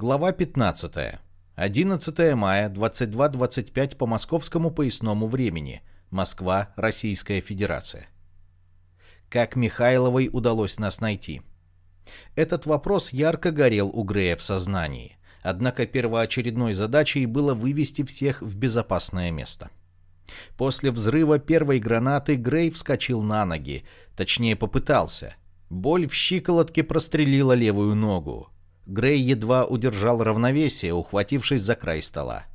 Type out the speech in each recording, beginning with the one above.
Глава 15. 11 мая, 22.25 по московскому поясному времени. Москва, Российская Федерация. Как Михайловой удалось нас найти? Этот вопрос ярко горел у Грея в сознании. Однако первоочередной задачей было вывести всех в безопасное место. После взрыва первой гранаты Грей вскочил на ноги, точнее попытался. Боль в щиколотке прострелила левую ногу. Грей едва удержал равновесие, ухватившись за край стола.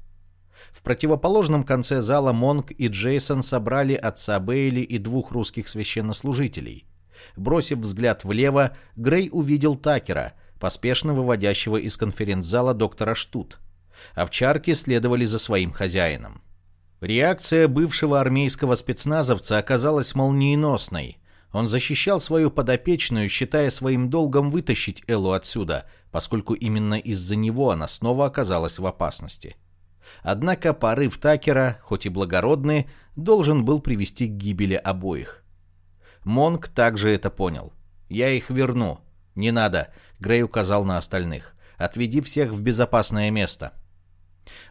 В противоположном конце зала Монк и Джейсон собрали отца Бейли и двух русских священнослужителей. Бросив взгляд влево, Грей увидел Такера, поспешно выводящего из конференц-зала доктора Штут. Овчарки следовали за своим хозяином. Реакция бывшего армейского спецназовца оказалась молниеносной. Он защищал свою подопечную, считая своим долгом вытащить Эллу отсюда, поскольку именно из-за него она снова оказалась в опасности. Однако порыв Такера, хоть и благородный, должен был привести к гибели обоих. Монк также это понял. «Я их верну». «Не надо», — Грей указал на остальных. «Отведи всех в безопасное место».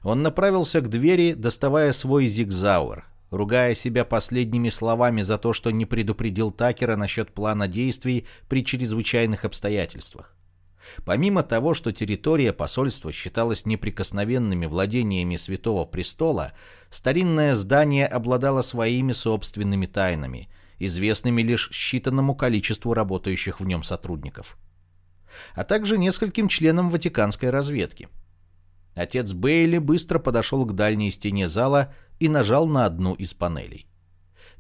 Он направился к двери, доставая свой зигзауэр ругая себя последними словами за то, что не предупредил Такера насчет плана действий при чрезвычайных обстоятельствах. Помимо того, что территория посольства считалась неприкосновенными владениями Святого Престола, старинное здание обладало своими собственными тайнами, известными лишь считанному количеству работающих в нем сотрудников, а также нескольким членам Ватиканской разведки. Отец Бейли быстро подошел к дальней стене зала и нажал на одну из панелей.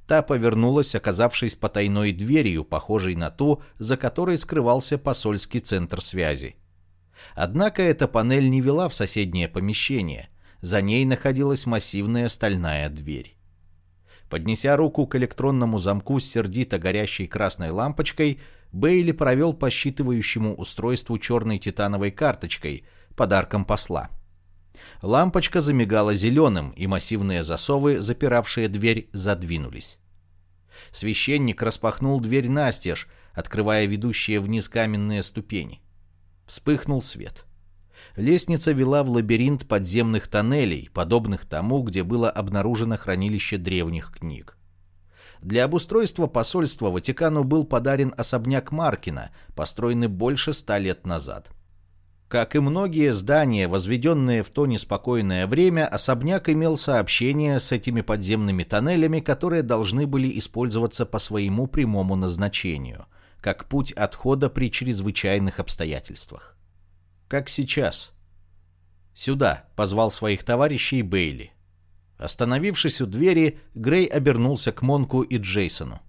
Та повернулась, оказавшись потайной дверью, похожей на ту, за которой скрывался посольский центр связи. Однако эта панель не вела в соседнее помещение. За ней находилась массивная стальная дверь. Поднеся руку к электронному замку с сердито горящей красной лампочкой, Бейли провел по считывающему устройству черной титановой карточкой, подарком посла. Лампочка замигала зеленым, и массивные засовы, запиравшие дверь, задвинулись. Священник распахнул дверь настежь, открывая ведущие вниз каменные ступени. Вспыхнул свет. Лестница вела в лабиринт подземных тоннелей, подобных тому, где было обнаружено хранилище древних книг. Для обустройства посольства Ватикану был подарен особняк Маркина, построенный больше ста лет назад. Как и многие здания, возведенные в то неспокойное время, особняк имел сообщение с этими подземными тоннелями, которые должны были использоваться по своему прямому назначению, как путь отхода при чрезвычайных обстоятельствах. Как сейчас. «Сюда», — позвал своих товарищей Бейли. Остановившись у двери, Грей обернулся к Монку и Джейсону.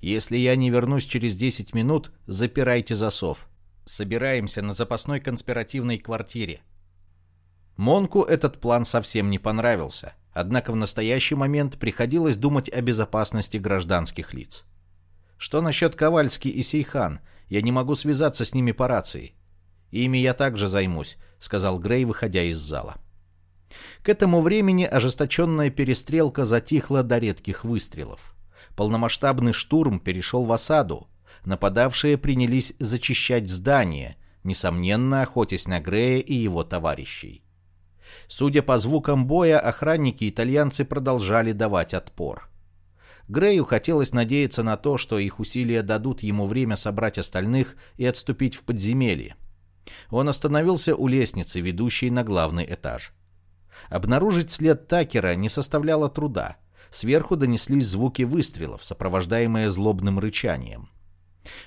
«Если я не вернусь через 10 минут, запирайте засов. Собираемся на запасной конспиративной квартире. Монку этот план совсем не понравился, однако в настоящий момент приходилось думать о безопасности гражданских лиц. Что насчет Ковальски и Сейхан? Я не могу связаться с ними по рации. Ими я также займусь, сказал Грей, выходя из зала. К этому времени ожесточенная перестрелка затихла до редких выстрелов. Полномасштабный штурм перешел в осаду, нападавшие принялись зачищать здание, несомненно охотясь на Грея и его товарищей. Судя по звукам боя, охранники-итальянцы продолжали давать отпор. Грею хотелось надеяться на то, что их усилия дадут ему время собрать остальных и отступить в подземелье. Он остановился у лестницы, ведущей на главный этаж. Обнаружить след Такера не составляло труда. Сверху донеслись звуки выстрелов, сопровождаемые злобным рычанием.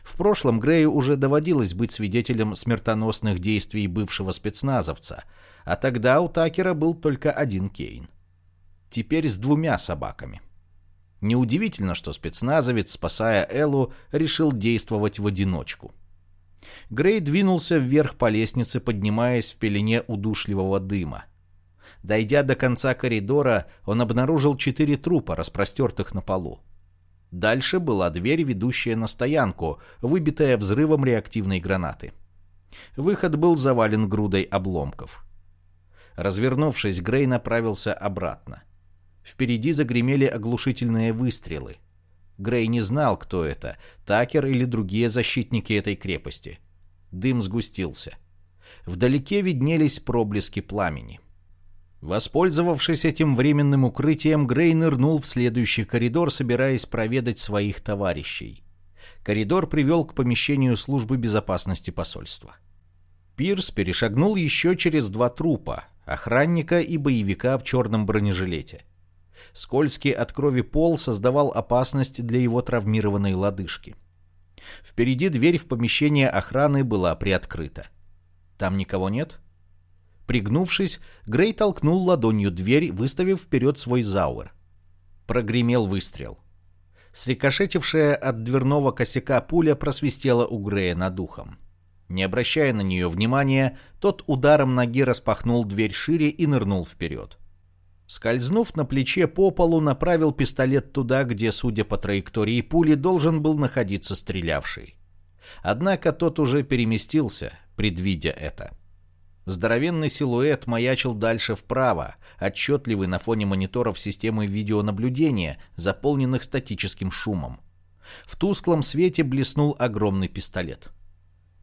В прошлом Грею уже доводилось быть свидетелем смертоносных действий бывшего спецназовца, а тогда у Такера был только один Кейн. Теперь с двумя собаками. Неудивительно, что спецназовец, спасая Эллу, решил действовать в одиночку. Грей двинулся вверх по лестнице, поднимаясь в пелене удушливого дыма. Дойдя до конца коридора, он обнаружил четыре трупа, распростертых на полу. Дальше была дверь, ведущая на стоянку, выбитая взрывом реактивной гранаты. Выход был завален грудой обломков. Развернувшись, Грей направился обратно. Впереди загремели оглушительные выстрелы. Грей не знал, кто это, Такер или другие защитники этой крепости. Дым сгустился. Вдалеке виднелись проблески пламени. Воспользовавшись этим временным укрытием, Грей нырнул в следующий коридор, собираясь проведать своих товарищей. Коридор привел к помещению службы безопасности посольства. Пирс перешагнул еще через два трупа, охранника и боевика в черном бронежилете. Скользкий от крови пол создавал опасность для его травмированной лодыжки. Впереди дверь в помещение охраны была приоткрыта. Там никого нет? Пригнувшись, Грей толкнул ладонью дверь, выставив вперед свой зауэр. Прогремел выстрел. Срикошетившая от дверного косяка пуля просвистела у Грея над ухом. Не обращая на нее внимания, тот ударом ноги распахнул дверь шире и нырнул вперед. Скользнув на плече по полу, направил пистолет туда, где, судя по траектории пули, должен был находиться стрелявший. Однако тот уже переместился, предвидя это. Здоровенный силуэт маячил дальше вправо, отчетливый на фоне мониторов системы видеонаблюдения, заполненных статическим шумом. В тусклом свете блеснул огромный пистолет.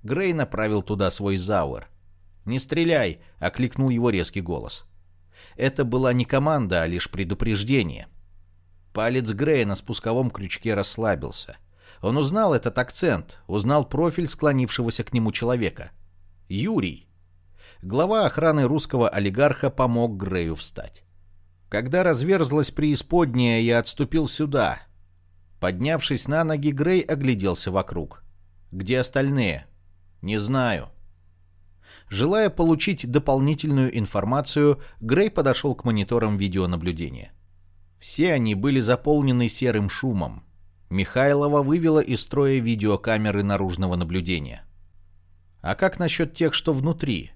Грей направил туда свой зауэр. «Не стреляй!» — окликнул его резкий голос. Это была не команда, а лишь предупреждение. Палец Грея на спусковом крючке расслабился. Он узнал этот акцент, узнал профиль склонившегося к нему человека. Юрий. Глава охраны русского олигарха помог Грею встать. Когда разверзлась преисподняя, я отступил сюда. Поднявшись на ноги, Грей огляделся вокруг. Где остальные? Не знаю. Желая получить дополнительную информацию, Грей подошел к мониторам видеонаблюдения. Все они были заполнены серым шумом. Михайлова вывела из строя видеокамеры наружного наблюдения. А как насчет тех, что внутри?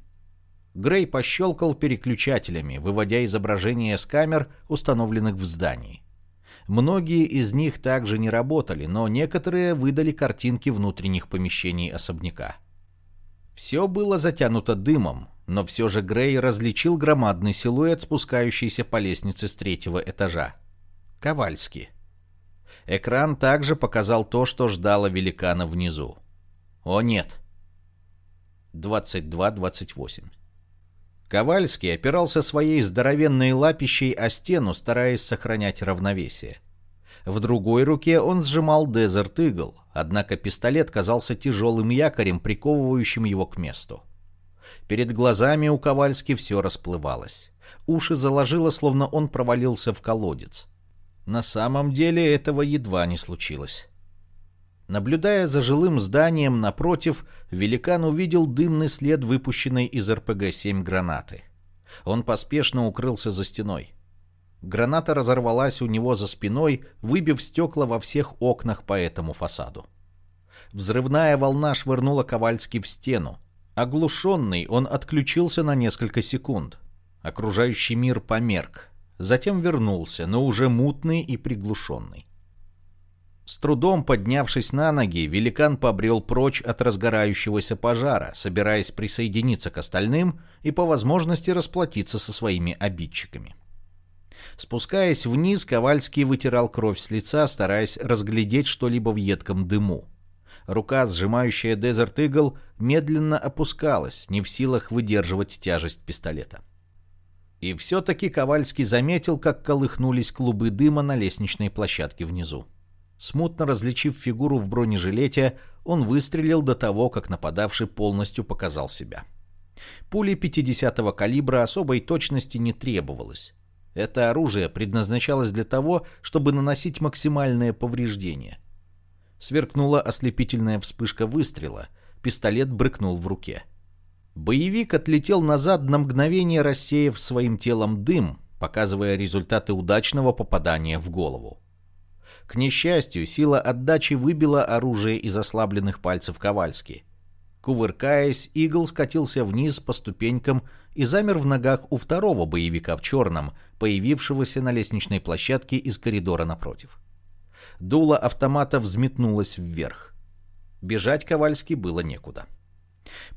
Грей пощелкал переключателями, выводя изображения с камер, установленных в здании. Многие из них также не работали, но некоторые выдали картинки внутренних помещений особняка. Все было затянуто дымом, но все же Грей различил громадный силуэт, спускающийся по лестнице с третьего этажа. Ковальский. Экран также показал то, что ждало великана внизу. О нет. 22-28. Ковальский опирался своей здоровенной лапищей о стену, стараясь сохранять равновесие. В другой руке он сжимал Desert Eagle, однако пистолет казался тяжелым якорем, приковывающим его к месту. Перед глазами у Ковальски все расплывалось. Уши заложило, словно он провалился в колодец. На самом деле этого едва не случилось. Наблюдая за жилым зданием напротив, великан увидел дымный след выпущенной из РПГ-7 гранаты. Он поспешно укрылся за стеной. Граната разорвалась у него за спиной, выбив стекла во всех окнах по этому фасаду. Взрывная волна швырнула Ковальский в стену. Оглушенный, он отключился на несколько секунд. Окружающий мир померк. Затем вернулся, но уже мутный и приглушенный. С трудом поднявшись на ноги, великан побрел прочь от разгорающегося пожара, собираясь присоединиться к остальным и по возможности расплатиться со своими обидчиками. Спускаясь вниз, Ковальский вытирал кровь с лица, стараясь разглядеть что-либо в едком дыму. Рука, сжимающая Desert Eagle, медленно опускалась, не в силах выдерживать тяжесть пистолета. И все-таки Ковальский заметил, как колыхнулись клубы дыма на лестничной площадке внизу. Смутно различив фигуру в бронежилете, он выстрелил до того, как нападавший полностью показал себя. Пули 50-го калибра особой точности не требовалось. Это оружие предназначалось для того, чтобы наносить максимальное повреждение. Сверкнула ослепительная вспышка выстрела, пистолет брыкнул в руке. Боевик отлетел назад на мгновение, рассеяв своим телом дым, показывая результаты удачного попадания в голову. К несчастью, сила отдачи выбила оружие из ослабленных пальцев Ковальски. Кувыркаясь, Игл скатился вниз по ступенькам и замер в ногах у второго боевика в черном, появившегося на лестничной площадке из коридора напротив. Дуло автомата взметнулось вверх. Бежать Ковальски было некуда.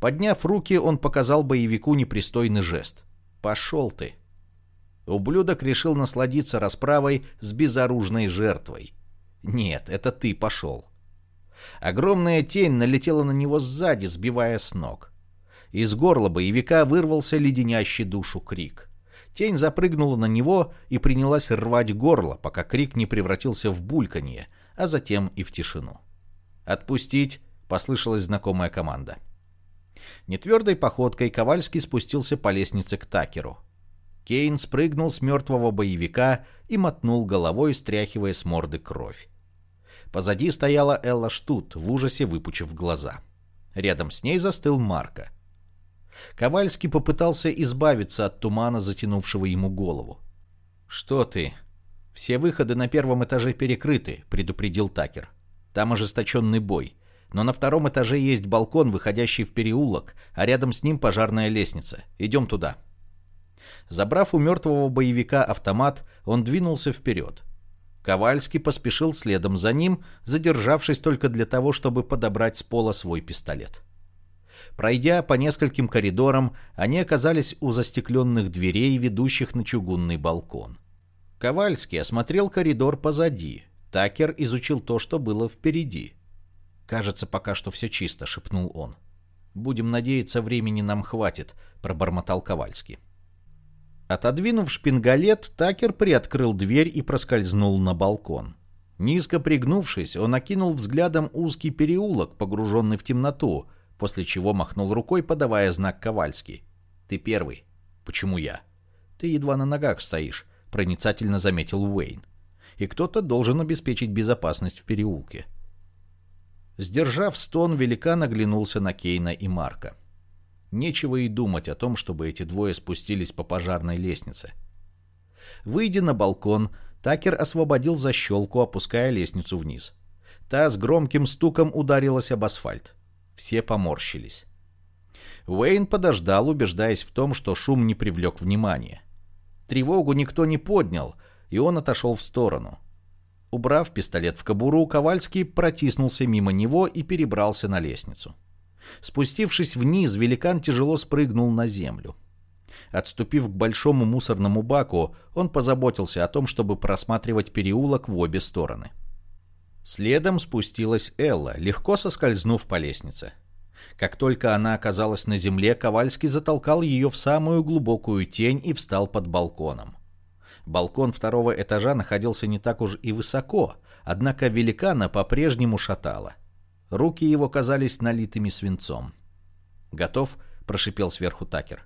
Подняв руки, он показал боевику непристойный жест. «Пошел ты!» Ублюдок решил насладиться расправой с безоружной жертвой. «Нет, это ты пошел!» Огромная тень налетела на него сзади, сбивая с ног. Из горла боевика вырвался леденящий душу крик. Тень запрыгнула на него и принялась рвать горло, пока крик не превратился в бульканье, а затем и в тишину. «Отпустить!» — послышалась знакомая команда. Нетвердой походкой Ковальский спустился по лестнице к Такеру. Кейн спрыгнул с мертвого боевика и мотнул головой, стряхивая с морды кровь. Позади стояла Элла Штут, в ужасе выпучив глаза. Рядом с ней застыл Марко. Ковальский попытался избавиться от тумана, затянувшего ему голову. «Что ты?» «Все выходы на первом этаже перекрыты», — предупредил Такер. «Там ожесточенный бой. Но на втором этаже есть балкон, выходящий в переулок, а рядом с ним пожарная лестница. Идем туда». Забрав у мертвого боевика автомат, он двинулся вперед. Ковальский поспешил следом за ним, задержавшись только для того, чтобы подобрать с пола свой пистолет. Пройдя по нескольким коридорам, они оказались у застекленных дверей, ведущих на чугунный балкон. Ковальский осмотрел коридор позади. Такер изучил то, что было впереди. «Кажется, пока что все чисто», — шепнул он. «Будем надеяться, времени нам хватит», — пробормотал Ковальский. Отодвинув шпингалет, Такер приоткрыл дверь и проскользнул на балкон. Низко пригнувшись, он окинул взглядом узкий переулок, погруженный в темноту, после чего махнул рукой, подавая знак Ковальский. «Ты первый». «Почему я?» «Ты едва на ногах стоишь», — проницательно заметил Уэйн. «И кто-то должен обеспечить безопасность в переулке». Сдержав стон, великан оглянулся на Кейна и Марка. Нечего и думать о том, чтобы эти двое спустились по пожарной лестнице. Выйдя на балкон, Такер освободил защелку, опуская лестницу вниз. Та с громким стуком ударилась об асфальт. Все поморщились. Уэйн подождал, убеждаясь в том, что шум не привлек внимания. Тревогу никто не поднял, и он отошел в сторону. Убрав пистолет в кобуру, Ковальский протиснулся мимо него и перебрался на лестницу. Спустившись вниз, великан тяжело спрыгнул на землю. Отступив к большому мусорному баку, он позаботился о том, чтобы просматривать переулок в обе стороны. Следом спустилась Элла, легко соскользнув по лестнице. Как только она оказалась на земле, Ковальский затолкал ее в самую глубокую тень и встал под балконом. Балкон второго этажа находился не так уж и высоко, однако великана по-прежнему шатало. Руки его казались налитыми свинцом. «Готов?» – прошипел сверху Такер.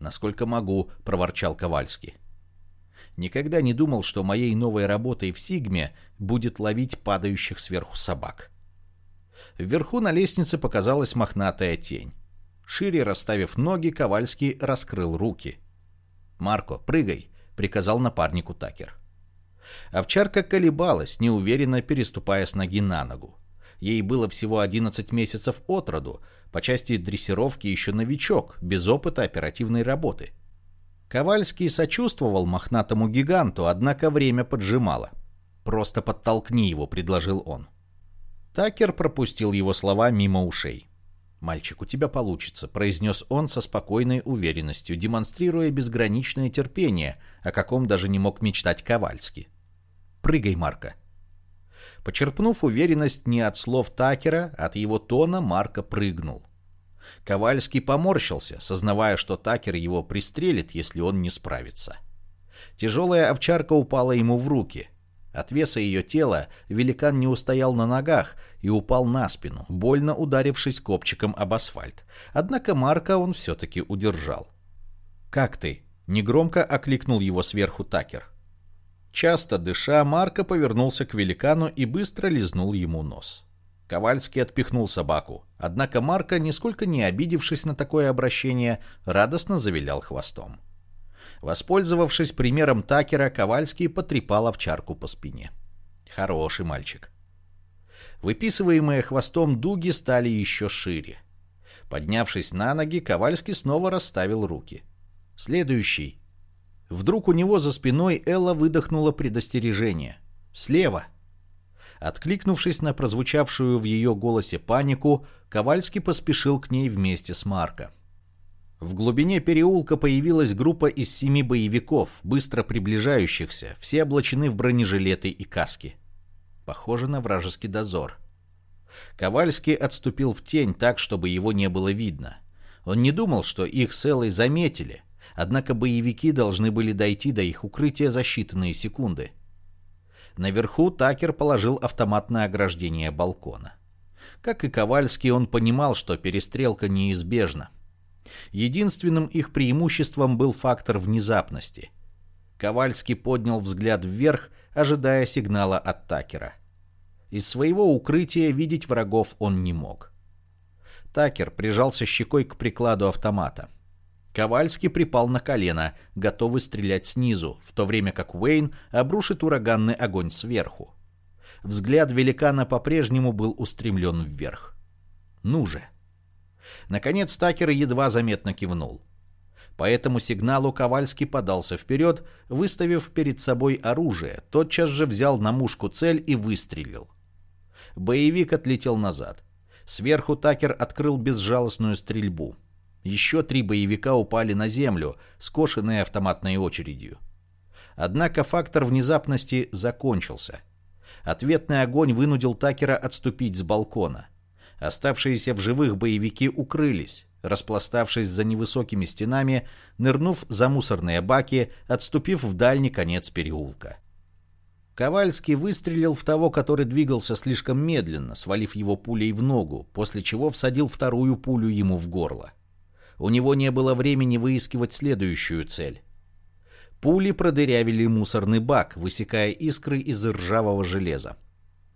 «Насколько могу», – проворчал Ковальский. Никогда не думал, что моей новой работой в Сигме будет ловить падающих сверху собак. Вверху на лестнице показалась мохнатая тень. Шире расставив ноги, Ковальский раскрыл руки. «Марко, прыгай!» — приказал напарнику Такер. Овчарка колебалась, неуверенно переступая с ноги на ногу. Ей было всего 11 месяцев от роду, по части дрессировки еще новичок, без опыта оперативной работы — Ковальский сочувствовал мохнатому гиганту, однако время поджимало. «Просто подтолкни его», — предложил он. Такер пропустил его слова мимо ушей. «Мальчик, у тебя получится», — произнес он со спокойной уверенностью, демонстрируя безграничное терпение, о каком даже не мог мечтать Ковальский. «Прыгай, Марка». Почерпнув уверенность не от слов Такера, от его тона Марка прыгнул. Ковальский поморщился, сознавая, что Такер его пристрелит, если он не справится. Тяжелая овчарка упала ему в руки. От веса ее тела великан не устоял на ногах и упал на спину, больно ударившись копчиком об асфальт. Однако Марка он все-таки удержал. «Как ты?» — негромко окликнул его сверху Такер. Часто дыша, Марка повернулся к великану и быстро лизнул ему нос. Ковальский отпихнул собаку, однако Марка, нисколько не обидевшись на такое обращение, радостно завилял хвостом. Воспользовавшись примером Такера, Ковальский потрепал овчарку по спине. Хороший мальчик. Выписываемые хвостом дуги стали еще шире. Поднявшись на ноги, Ковальский снова расставил руки. Следующий. Вдруг у него за спиной Элла выдохнула предостережение. «Слева!» Откликнувшись на прозвучавшую в ее голосе панику, Ковальский поспешил к ней вместе с Марко. В глубине переулка появилась группа из семи боевиков, быстро приближающихся, все облачены в бронежилеты и каски. Похоже на вражеский дозор. Ковальский отступил в тень так, чтобы его не было видно. Он не думал, что их с Эллой заметили, однако боевики должны были дойти до их укрытия за считанные секунды. Наверху Такер положил автомат на ограждение балкона. Как и Ковальский, он понимал, что перестрелка неизбежна. Единственным их преимуществом был фактор внезапности. Ковальский поднял взгляд вверх, ожидая сигнала от Такера. Из своего укрытия видеть врагов он не мог. Такер прижался щекой к прикладу автомата. Ковальский припал на колено, готовый стрелять снизу, в то время как Уэйн обрушит ураганный огонь сверху. Взгляд великана по-прежнему был устремлен вверх. «Ну же!» Наконец Такер едва заметно кивнул. По этому сигналу Ковальский подался вперед, выставив перед собой оружие, тотчас же взял на мушку цель и выстрелил. Боевик отлетел назад. Сверху Такер открыл безжалостную стрельбу. Еще три боевика упали на землю, скошенные автоматной очередью. Однако фактор внезапности закончился. Ответный огонь вынудил Такера отступить с балкона. Оставшиеся в живых боевики укрылись, распластавшись за невысокими стенами, нырнув за мусорные баки, отступив в дальний конец переулка. Ковальский выстрелил в того, который двигался слишком медленно, свалив его пулей в ногу, после чего всадил вторую пулю ему в горло. У него не было времени выискивать следующую цель. Пули продырявили мусорный бак, высекая искры из ржавого железа.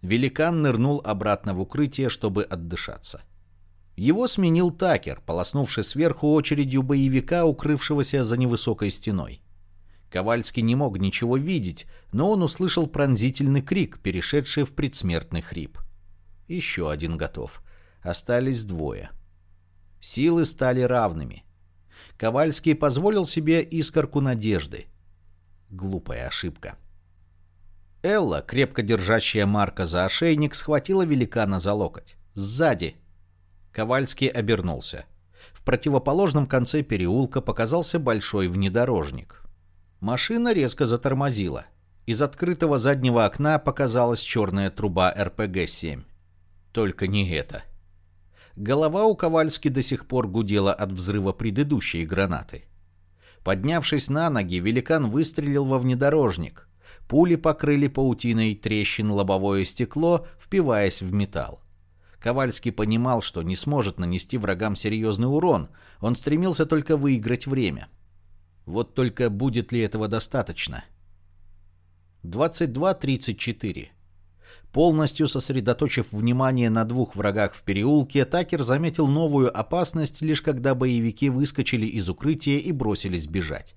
Великан нырнул обратно в укрытие, чтобы отдышаться. Его сменил Такер, полоснувший сверху очередью боевика, укрывшегося за невысокой стеной. Ковальский не мог ничего видеть, но он услышал пронзительный крик, перешедший в предсмертный хрип. Еще один готов. Остались двое. Силы стали равными. Ковальский позволил себе искорку надежды. Глупая ошибка. Элла, крепко держащая Марка за ошейник, схватила великана за локоть. Сзади. Ковальский обернулся. В противоположном конце переулка показался большой внедорожник. Машина резко затормозила. Из открытого заднего окна показалась черная труба РПГ-7. Только не это. Голова у Ковальски до сих пор гудела от взрыва предыдущей гранаты. Поднявшись на ноги, великан выстрелил во внедорожник. Пули покрыли паутиной трещин лобовое стекло, впиваясь в металл. Ковальский понимал, что не сможет нанести врагам серьезный урон, он стремился только выиграть время. Вот только будет ли этого достаточно? 22.34 Полностью сосредоточив внимание на двух врагах в переулке, Такер заметил новую опасность, лишь когда боевики выскочили из укрытия и бросились бежать.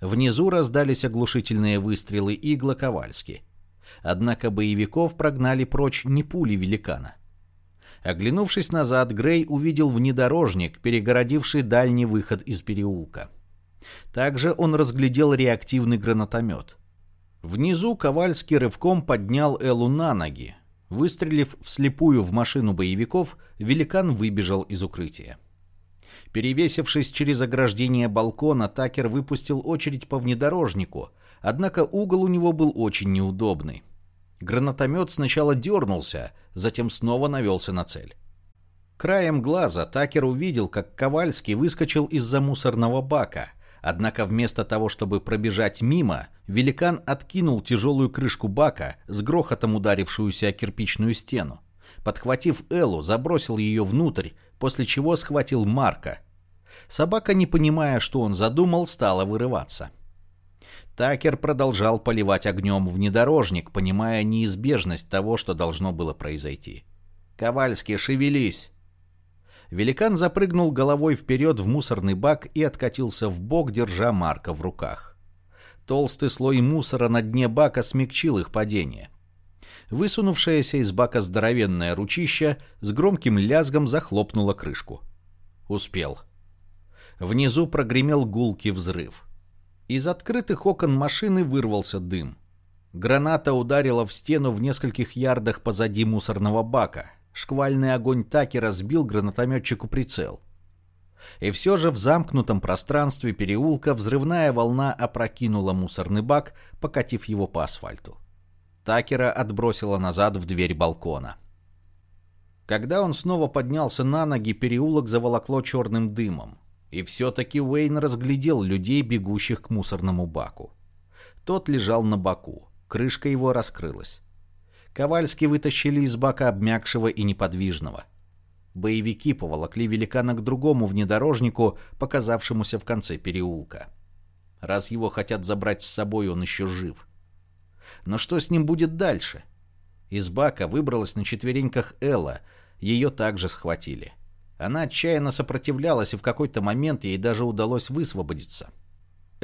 Внизу раздались оглушительные выстрелы игла Ковальски. Однако боевиков прогнали прочь не пули великана. Оглянувшись назад, Грей увидел внедорожник, перегородивший дальний выход из переулка. Также он разглядел реактивный гранатомет – Внизу Ковальский рывком поднял Элу на ноги. Выстрелив вслепую в машину боевиков, великан выбежал из укрытия. Перевесившись через ограждение балкона, Такер выпустил очередь по внедорожнику, однако угол у него был очень неудобный. Гранатомет сначала дернулся, затем снова навелся на цель. Краем глаза Такер увидел, как Ковальский выскочил из-за мусорного бака, Однако вместо того, чтобы пробежать мимо, великан откинул тяжелую крышку бака, с грохотом ударившуюся о кирпичную стену. Подхватив Эллу, забросил ее внутрь, после чего схватил Марка. Собака, не понимая, что он задумал, стала вырываться. Такер продолжал поливать огнем внедорожник, понимая неизбежность того, что должно было произойти. «Ковальский, шевелись!» Великан запрыгнул головой вперед в мусорный бак и откатился в бок, держа Марка в руках. Толстый слой мусора на дне бака смягчил их падение. Высунувшаяся из бака здоровенное ручище с громким лязгом захлопнула крышку. Успел. Внизу прогремел гулкий взрыв. Из открытых окон машины вырвался дым. Граната ударила в стену в нескольких ярдах позади мусорного бака, Шквальный огонь Таки разбил гранатометчику прицел. И все же в замкнутом пространстве переулка взрывная волна опрокинула мусорный бак, покатив его по асфальту. Такера отбросила назад в дверь балкона. Когда он снова поднялся на ноги, переулок заволокло черным дымом. И все-таки Уэйн разглядел людей, бегущих к мусорному баку. Тот лежал на боку. Крышка его раскрылась. Ковальски вытащили из бака обмякшего и неподвижного. Боевики поволокли великана к другому внедорожнику, показавшемуся в конце переулка. Раз его хотят забрать с собой, он еще жив. Но что с ним будет дальше? Из бака выбралась на четвереньках Элла. Ее также схватили. Она отчаянно сопротивлялась, и в какой-то момент ей даже удалось высвободиться.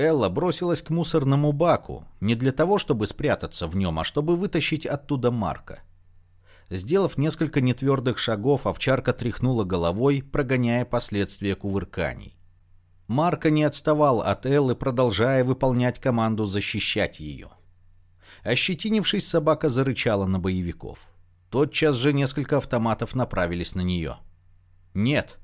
Элла бросилась к мусорному баку, не для того, чтобы спрятаться в нем, а чтобы вытащить оттуда Марка. Сделав несколько нетвердых шагов, овчарка тряхнула головой, прогоняя последствия кувырканий. Марка не отставал от Эллы, продолжая выполнять команду защищать ее. Ощетинившись, собака зарычала на боевиков. Тотчас же несколько автоматов направились на нее. «Нет!»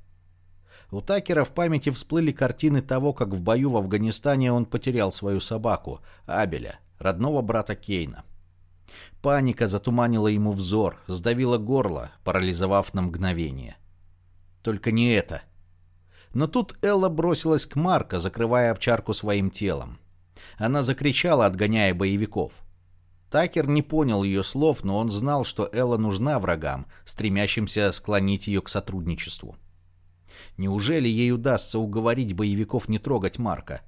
У Такера в памяти всплыли картины того, как в бою в Афганистане он потерял свою собаку, Абеля, родного брата Кейна. Паника затуманила ему взор, сдавила горло, парализовав на мгновение. Только не это. Но тут Элла бросилась к Марко, закрывая овчарку своим телом. Она закричала, отгоняя боевиков. Такер не понял ее слов, но он знал, что Элла нужна врагам, стремящимся склонить ее к сотрудничеству. Неужели ей удастся уговорить боевиков не трогать Марка?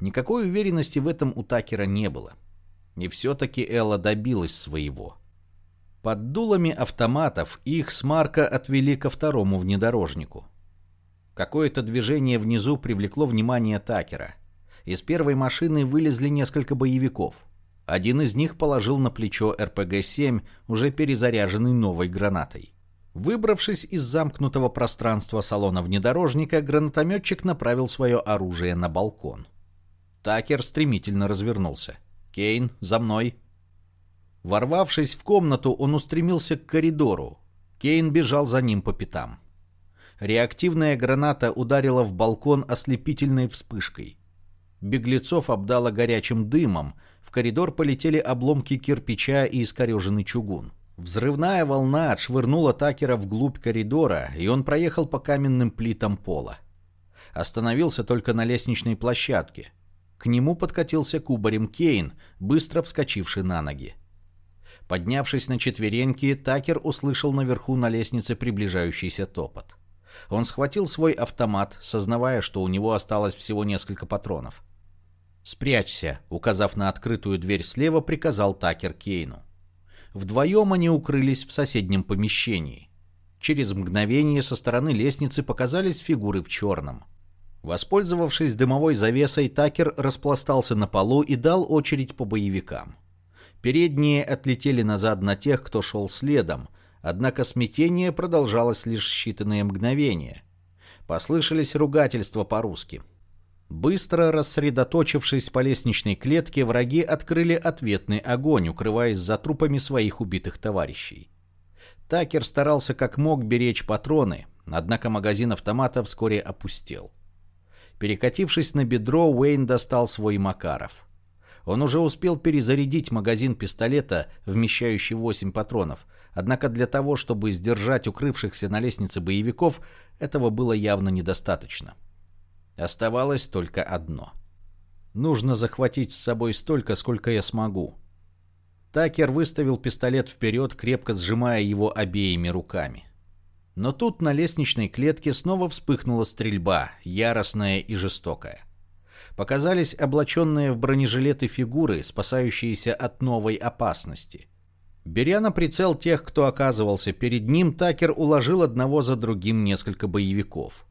Никакой уверенности в этом у Такера не было. И все-таки Элла добилась своего. Под дулами автоматов их с Марка отвели ко второму внедорожнику. Какое-то движение внизу привлекло внимание Такера. Из первой машины вылезли несколько боевиков. Один из них положил на плечо РПГ-7, уже перезаряженный новой гранатой. Выбравшись из замкнутого пространства салона внедорожника, гранатометчик направил свое оружие на балкон. Такер стремительно развернулся. «Кейн, за мной!» Ворвавшись в комнату, он устремился к коридору. Кейн бежал за ним по пятам. Реактивная граната ударила в балкон ослепительной вспышкой. Беглецов обдало горячим дымом, в коридор полетели обломки кирпича и искореженный чугун. Взрывная волна отшвырнула Такера вглубь коридора, и он проехал по каменным плитам пола. Остановился только на лестничной площадке. К нему подкатился кубарем Кейн, быстро вскочивший на ноги. Поднявшись на четвереньки, Такер услышал наверху на лестнице приближающийся топот. Он схватил свой автомат, сознавая, что у него осталось всего несколько патронов. «Спрячься», — указав на открытую дверь слева, приказал Такер Кейну. Вдвоем они укрылись в соседнем помещении. Через мгновение со стороны лестницы показались фигуры в черном. Воспользовавшись дымовой завесой, Такер распластался на полу и дал очередь по боевикам. Передние отлетели назад на тех, кто шел следом, однако смятение продолжалось лишь считанные мгновения. Послышались ругательства по-русски. Быстро рассредоточившись по лестничной клетке, враги открыли ответный огонь, укрываясь за трупами своих убитых товарищей. Такер старался как мог беречь патроны, однако магазин автомата вскоре опустел. Перекатившись на бедро, Уэйн достал свой Макаров. Он уже успел перезарядить магазин пистолета, вмещающий 8 патронов, однако для того, чтобы сдержать укрывшихся на лестнице боевиков, этого было явно недостаточно. — Оставалось только одно. Нужно захватить с собой столько, сколько я смогу. Такер выставил пистолет вперед, крепко сжимая его обеими руками. Но тут на лестничной клетке снова вспыхнула стрельба, яростная и жестокая. Показались облаченные в бронежилеты фигуры, спасающиеся от новой опасности. Беря на прицел тех, кто оказывался перед ним, Такер уложил одного за другим несколько боевиков.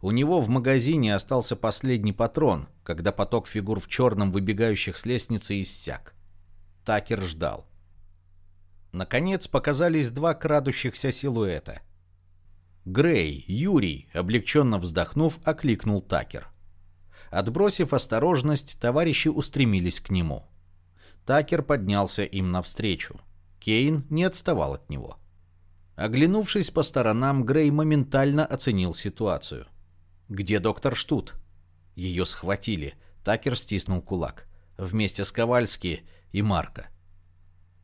У него в магазине остался последний патрон, когда поток фигур в черном, выбегающих с лестницы, иссяк. Такер ждал. Наконец показались два крадущихся силуэта. Грей, Юрий, облегченно вздохнув, окликнул Такер. Отбросив осторожность, товарищи устремились к нему. Такер поднялся им навстречу. Кейн не отставал от него. Оглянувшись по сторонам, Грей моментально оценил ситуацию. «Где доктор Штут?» Ее схватили. Такер стиснул кулак. Вместе с Ковальски и Марко.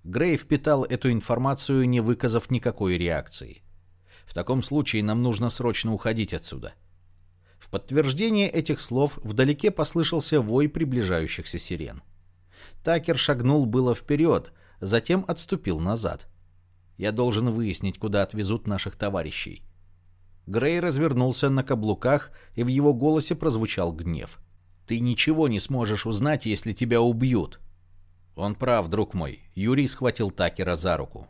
Грей впитал эту информацию, не выказав никакой реакции. В таком случае нам нужно срочно уходить отсюда. В подтверждение этих слов вдалеке послышался вой приближающихся сирен. Такер шагнул было вперед, затем отступил назад. Я должен выяснить, куда отвезут наших товарищей. Грей развернулся на каблуках, и в его голосе прозвучал гнев. «Ты ничего не сможешь узнать, если тебя убьют». «Он прав, друг мой», — Юрий схватил Такера за руку.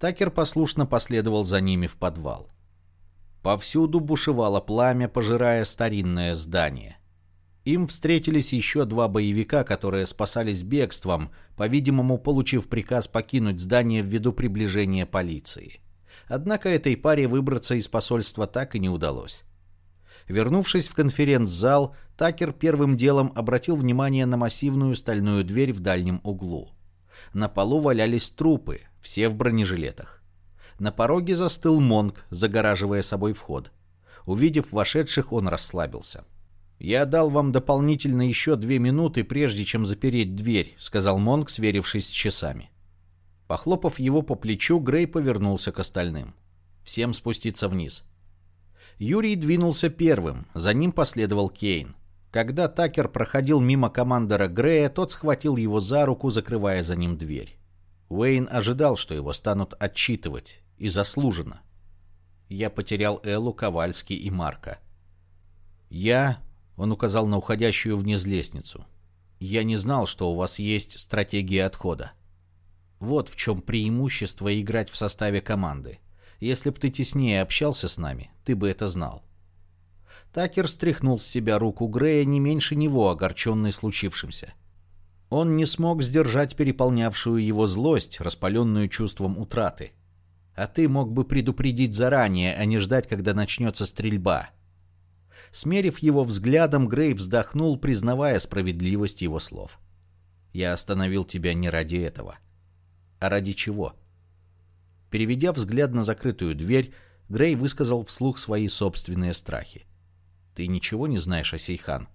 Такер послушно последовал за ними в подвал. Повсюду бушевало пламя, пожирая старинное здание. Им встретились еще два боевика, которые спасались бегством, по-видимому, получив приказ покинуть здание ввиду приближения полиции. Однако этой паре выбраться из посольства так и не удалось. Вернувшись в конференц-зал, Такер первым делом обратил внимание на массивную стальную дверь в дальнем углу. На полу валялись трупы, все в бронежилетах. На пороге застыл Монг, загораживая собой вход. Увидев вошедших, он расслабился. «Я дал вам дополнительно еще две минуты, прежде чем запереть дверь», — сказал Монг, сверившись с часами. Похлопав его по плечу, Грей повернулся к остальным. «Всем спуститься вниз». Юрий двинулся первым, за ним последовал Кейн. Когда Такер проходил мимо командора Грея, тот схватил его за руку, закрывая за ним дверь. Уэйн ожидал, что его станут отчитывать, и заслуженно. Я потерял Эллу, Ковальски и Марка. Я, он указал на уходящую вниз лестницу, я не знал, что у вас есть стратегия отхода. Вот в чем преимущество играть в составе команды. Если б ты теснее общался с нами, ты бы это знал. Такер стряхнул с себя руку Грея не меньше него, огорченный случившимся. Он не смог сдержать переполнявшую его злость, распаленную чувством утраты. А ты мог бы предупредить заранее, а не ждать, когда начнется стрельба. Смерив его взглядом, Грей вздохнул, признавая справедливость его слов. «Я остановил тебя не ради этого». А ради чего? Переведя взгляд на закрытую дверь, Грей высказал вслух свои собственные страхи. «Ты ничего не знаешь о Сейхан?»